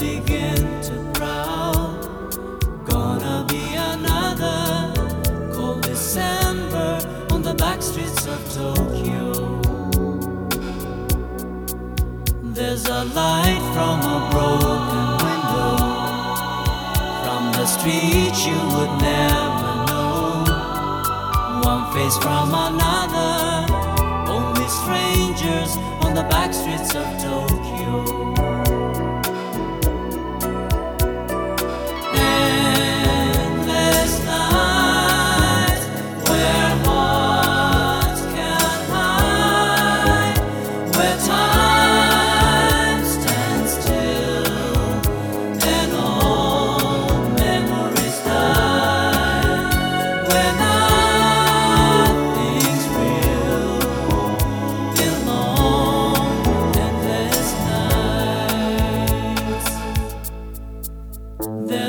begin to prowl. Gonna be another cold December on the back streets of Tokyo. There's a light from a broken window from the street you would never know. One face from another, only strangers on the back streets of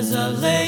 There's a lady